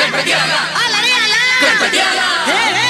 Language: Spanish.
¡Crepeteada! ¡Alariala! ¡Crepeteada! ¡Eh, eh!